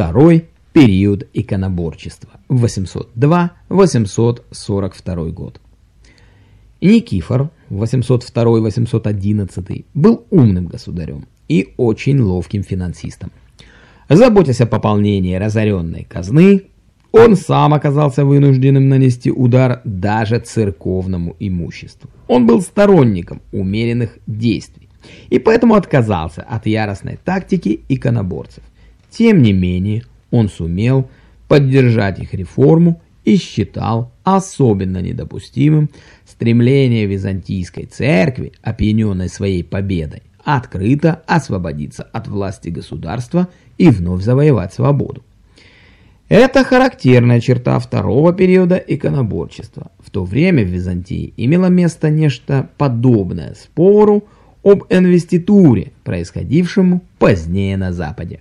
Второй период иконоборчества 802-842 год. Никифор 802-811 был умным государем и очень ловким финансистом. Заботясь о пополнении разоренной казны, он сам оказался вынужденным нанести удар даже церковному имуществу. Он был сторонником умеренных действий и поэтому отказался от яростной тактики иконоборцев. Тем не менее, он сумел поддержать их реформу и считал особенно недопустимым стремление византийской церкви, опьяненной своей победой, открыто освободиться от власти государства и вновь завоевать свободу. Это характерная черта второго периода иконоборчества. В то время в Византии имело место нечто подобное спору об инвеституре, происходившему позднее на Западе.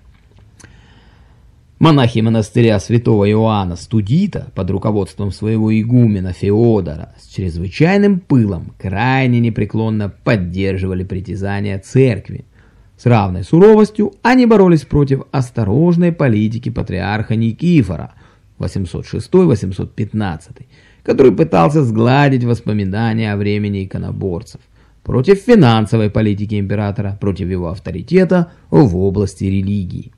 Монахи монастыря святого Иоанна Студита под руководством своего игумена Феодора с чрезвычайным пылом крайне непреклонно поддерживали притязания церкви. С равной суровостью они боролись против осторожной политики патриарха Никифора 806-815, который пытался сгладить воспоминания о времени иконоборцев, против финансовой политики императора, против его авторитета в области религии.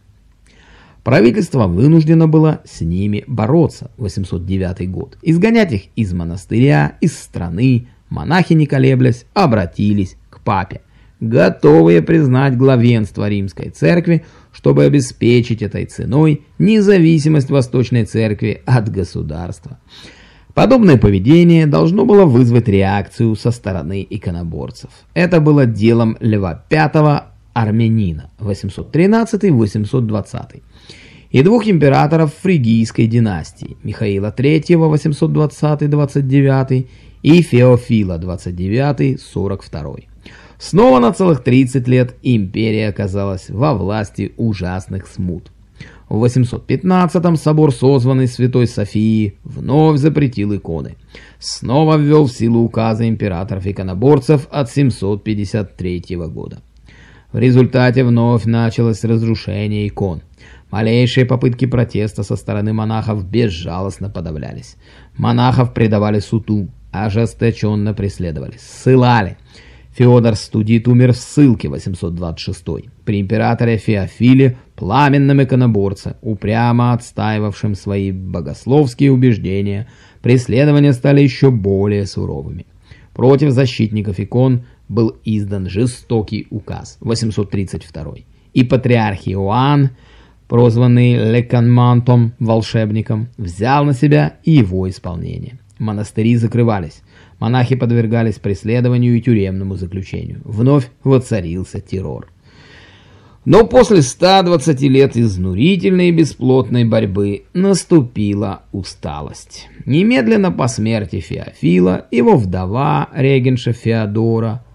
Правительство вынуждено было с ними бороться, 809 год, изгонять их из монастыря, из страны, монахи не колеблясь, обратились к папе, готовые признать главенство римской церкви, чтобы обеспечить этой ценой независимость Восточной церкви от государства. Подобное поведение должно было вызвать реакцию со стороны иконоборцев. Это было делом Льва V армянина. 813-820 и двух императоров фригийской династии Михаила III 820-29 и Феофила 29-42. Снова на целых 30 лет империя оказалась во власти ужасных смут. В 815-м собор, созванный Святой Софии, вновь запретил иконы. Снова ввел в силу указы императоров-иконоборцев от 753 года. В результате вновь началось разрушение икон. Малейшие попытки протеста со стороны монахов безжалостно подавлялись. Монахов предавали суду, ожесточенно преследовали, ссылали. Феодор Студит умер в ссылке 826 при императоре Феофиле, пламенном иконоборце, упрямо отстаивавшем свои богословские убеждения, преследования стали еще более суровыми. Против защитников икон был издан жестокий указ 832 и патриарх Иоанн, прозванный Леканмантом, волшебником, взял на себя его исполнение. Монастыри закрывались, монахи подвергались преследованию и тюремному заключению. Вновь воцарился террор. Но после 120 лет изнурительной и бесплотной борьбы наступила усталость. Немедленно по смерти Феофила его вдова, регенша Феодора,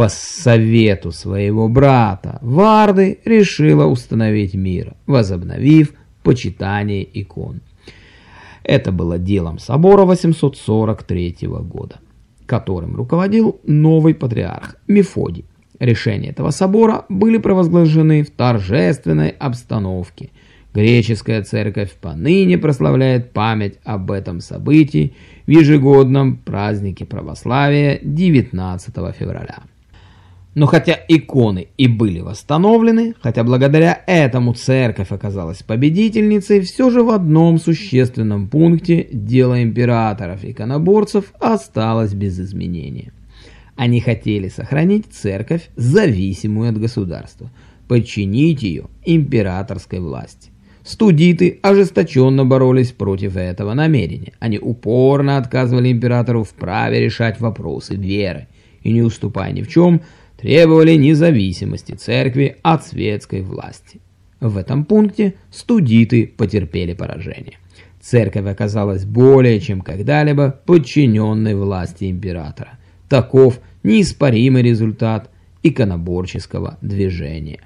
по совету своего брата Варды решила установить мир, возобновив почитание икон. Это было делом собора 843 года, которым руководил новый патриарх Мефодий. Решения этого собора были провозглашены в торжественной обстановке. Греческая церковь поныне прославляет память об этом событии в ежегодном празднике православия 19 февраля. Но хотя иконы и были восстановлены, хотя благодаря этому церковь оказалась победительницей, все же в одном существенном пункте дело императоров-иконоборцев осталось без изменения. Они хотели сохранить церковь, зависимую от государства, подчинить ее императорской власти. Студиты ожесточенно боролись против этого намерения. Они упорно отказывали императору в праве решать вопросы веры и, не уступая ни в чем, требовали независимости церкви от светской власти. В этом пункте студиты потерпели поражение. Церковь оказалась более чем когда-либо подчиненной власти императора. Таков неиспоримый результат иконоборческого движения.